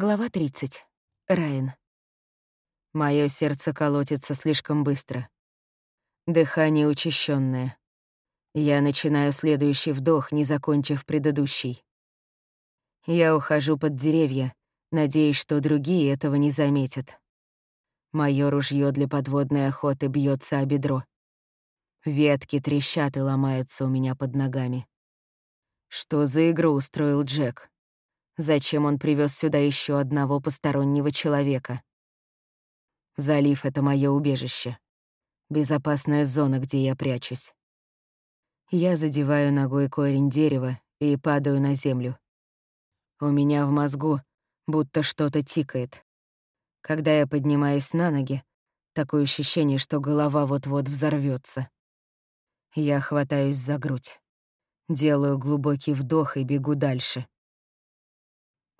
Глава 30. Райан. Моё сердце колотится слишком быстро. Дыхание учащенное. Я начинаю следующий вдох, не закончив предыдущий. Я ухожу под деревья, надеясь, что другие этого не заметят. Моё ружье для подводной охоты бьется о бедро. Ветки трещат и ломаются у меня под ногами. Что за игру устроил Джек? Зачем он привез сюда еще одного постороннего человека? Залив — это мое убежище. Безопасная зона, где я прячусь. Я задеваю ногой корень дерева и падаю на землю. У меня в мозгу будто что-то тикает. Когда я поднимаюсь на ноги, такое ощущение, что голова вот-вот взорвется. Я хватаюсь за грудь. Делаю глубокий вдох и бегу дальше.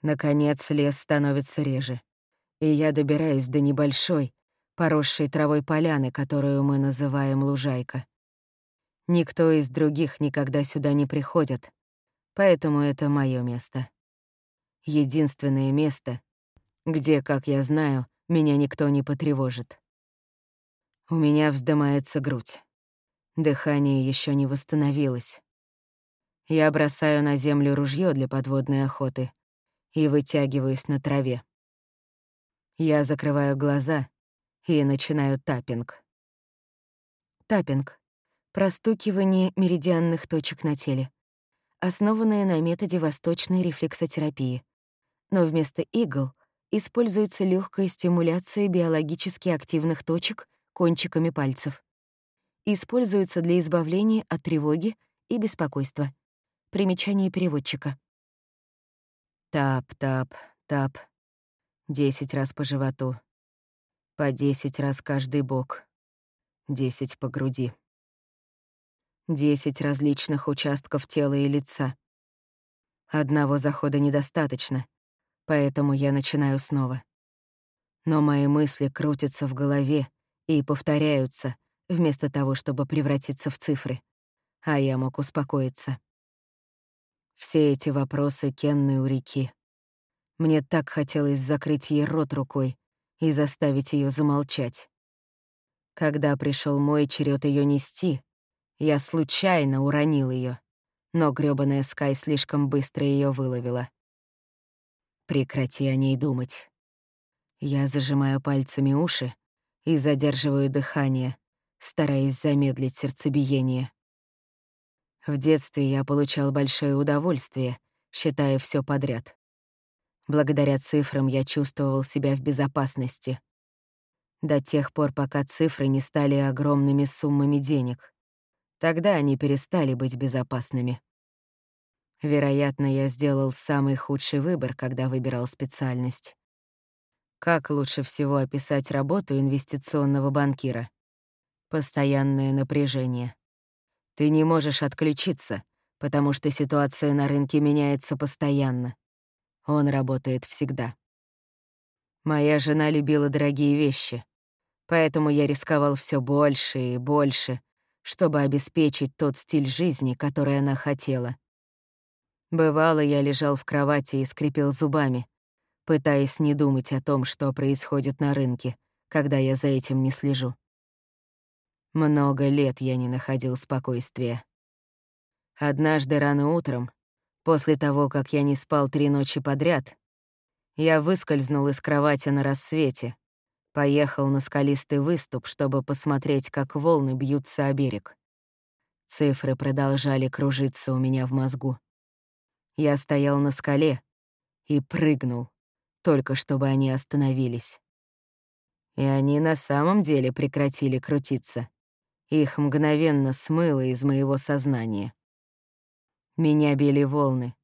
Наконец лес становится реже, и я добираюсь до небольшой, поросшей травой поляны, которую мы называем лужайка. Никто из других никогда сюда не приходит, поэтому это мое место. Единственное место, где, как я знаю, меня никто не потревожит. У меня вздымается грудь. Дыхание еще не восстановилось. Я бросаю на землю ружье для подводной охоты и вытягиваюсь на траве. Я закрываю глаза и начинаю таппинг. Таппинг — простукивание меридианных точек на теле, основанное на методе восточной рефлексотерапии. Но вместо игл используется легкая стимуляция биологически активных точек кончиками пальцев. Используется для избавления от тревоги и беспокойства. Примечание переводчика. Тап, тап, тап. Десять раз по животу. По десять раз каждый бок. Десять по груди. Десять различных участков тела и лица. Одного захода недостаточно, поэтому я начинаю снова. Но мои мысли крутятся в голове и повторяются, вместо того, чтобы превратиться в цифры. А я мог успокоиться. Все эти вопросы Кенны у реки. Мне так хотелось закрыть ей рот рукой и заставить ее замолчать. Когда пришел мой черед ее нести, я случайно уронил ее, но грёбаная Скай слишком быстро ее выловила. Прекрати о ней думать. Я зажимаю пальцами уши и задерживаю дыхание, стараясь замедлить сердцебиение. В детстве я получал большое удовольствие, считая все подряд. Благодаря цифрам я чувствовал себя в безопасности. До тех пор, пока цифры не стали огромными суммами денег. Тогда они перестали быть безопасными. Вероятно, я сделал самый худший выбор, когда выбирал специальность. Как лучше всего описать работу инвестиционного банкира? Постоянное напряжение. Ты не можешь отключиться, потому что ситуация на рынке меняется постоянно. Он работает всегда. Моя жена любила дорогие вещи, поэтому я рисковал все больше и больше, чтобы обеспечить тот стиль жизни, который она хотела. Бывало, я лежал в кровати и скрипел зубами, пытаясь не думать о том, что происходит на рынке, когда я за этим не слежу. Много лет я не находил спокойствия. Однажды рано утром, после того, как я не спал три ночи подряд, я выскользнул из кровати на рассвете, поехал на скалистый выступ, чтобы посмотреть, как волны бьются о берег. Цифры продолжали кружиться у меня в мозгу. Я стоял на скале и прыгнул, только чтобы они остановились. И они на самом деле прекратили крутиться. Их мгновенно смыло из моего сознания. Меня били волны,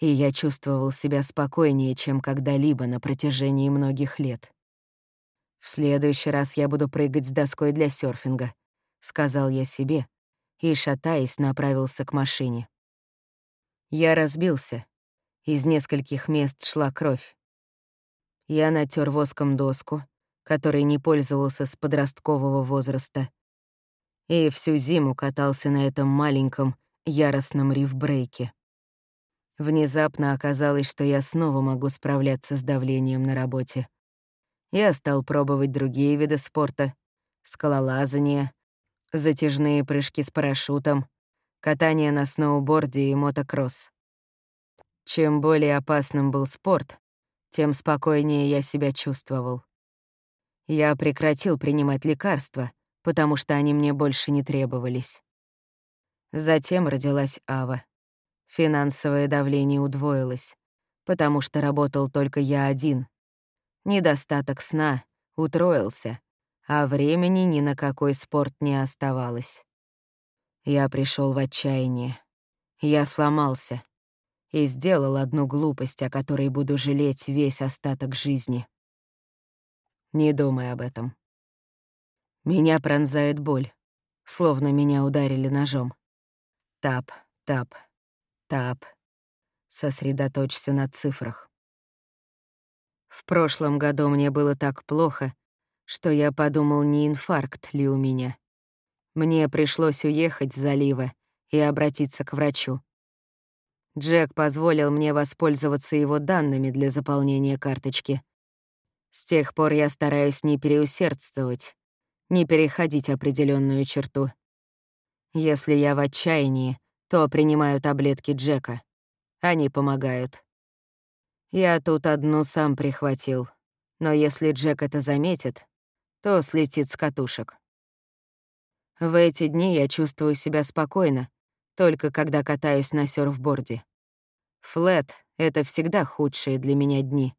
и я чувствовал себя спокойнее, чем когда-либо на протяжении многих лет. «В следующий раз я буду прыгать с доской для серфинга», — сказал я себе, и, шатаясь, направился к машине. Я разбился. Из нескольких мест шла кровь. Я натер воском доску, которой не пользовался с подросткового возраста, и всю зиму катался на этом маленьком, яростном рифбрейке. Внезапно оказалось, что я снова могу справляться с давлением на работе. Я стал пробовать другие виды спорта — скалолазание, затяжные прыжки с парашютом, катание на сноуборде и мотокросс. Чем более опасным был спорт, тем спокойнее я себя чувствовал. Я прекратил принимать лекарства, потому что они мне больше не требовались. Затем родилась Ава. Финансовое давление удвоилось, потому что работал только я один. Недостаток сна утроился, а времени ни на какой спорт не оставалось. Я пришел в отчаяние. Я сломался и сделал одну глупость, о которой буду жалеть весь остаток жизни. Не думай об этом. Меня пронзает боль, словно меня ударили ножом. Тап, тап, тап. Сосредоточься на цифрах. В прошлом году мне было так плохо, что я подумал, не инфаркт ли у меня. Мне пришлось уехать с залива и обратиться к врачу. Джек позволил мне воспользоваться его данными для заполнения карточки. С тех пор я стараюсь не переусердствовать, не переходить определенную черту. Если я в отчаянии, то принимаю таблетки Джека. Они помогают. Я тут одну сам прихватил, но если Джек это заметит, то слетит с катушек. В эти дни я чувствую себя спокойно, только когда катаюсь на сёрфборде. Флет — это всегда худшие для меня дни.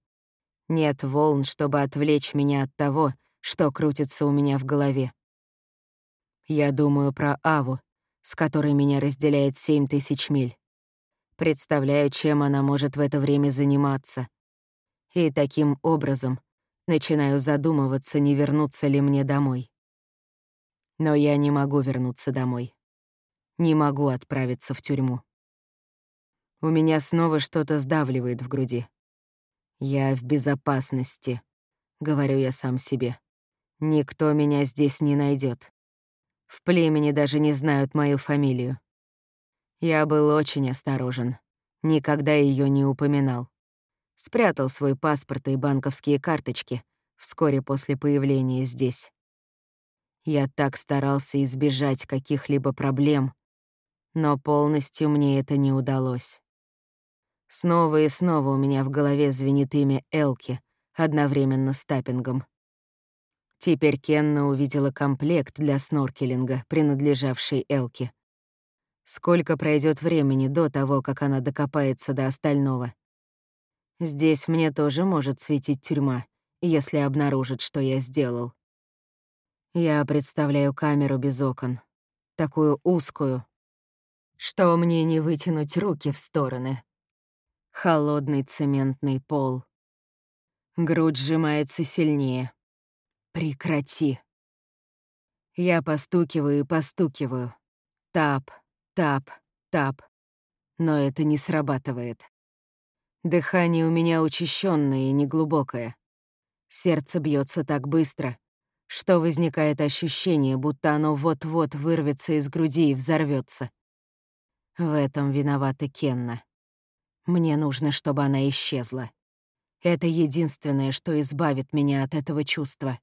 Нет волн, чтобы отвлечь меня от того, что крутится у меня в голове. Я думаю про Аву, с которой меня разделяет семь тысяч миль. Представляю, чем она может в это время заниматься. И таким образом начинаю задумываться, не вернуться ли мне домой. Но я не могу вернуться домой. Не могу отправиться в тюрьму. У меня снова что-то сдавливает в груди. Я в безопасности, говорю я сам себе. Никто меня здесь не найдет. В племени даже не знают мою фамилию. Я был очень осторожен, никогда ее не упоминал. Спрятал свой паспорт и банковские карточки вскоре после появления здесь. Я так старался избежать каких-либо проблем, но полностью мне это не удалось. Снова и снова у меня в голове звенит имя Элки, одновременно с таппингом. Теперь Кенна увидела комплект для сноркелинга, принадлежавший Элке. Сколько пройдет времени до того, как она докопается до остального? Здесь мне тоже может светить тюрьма, если обнаружит, что я сделал. Я представляю камеру без окон. Такую узкую, что мне не вытянуть руки в стороны. Холодный цементный пол. Грудь сжимается сильнее. Прекрати. Я постукиваю и постукиваю. Тап, тап, тап. Но это не срабатывает. Дыхание у меня учащенное и неглубокое. Сердце бьется так быстро, что возникает ощущение, будто оно вот-вот вырвется из груди и взорвется. В этом виновата Кенна. Мне нужно, чтобы она исчезла. Это единственное, что избавит меня от этого чувства.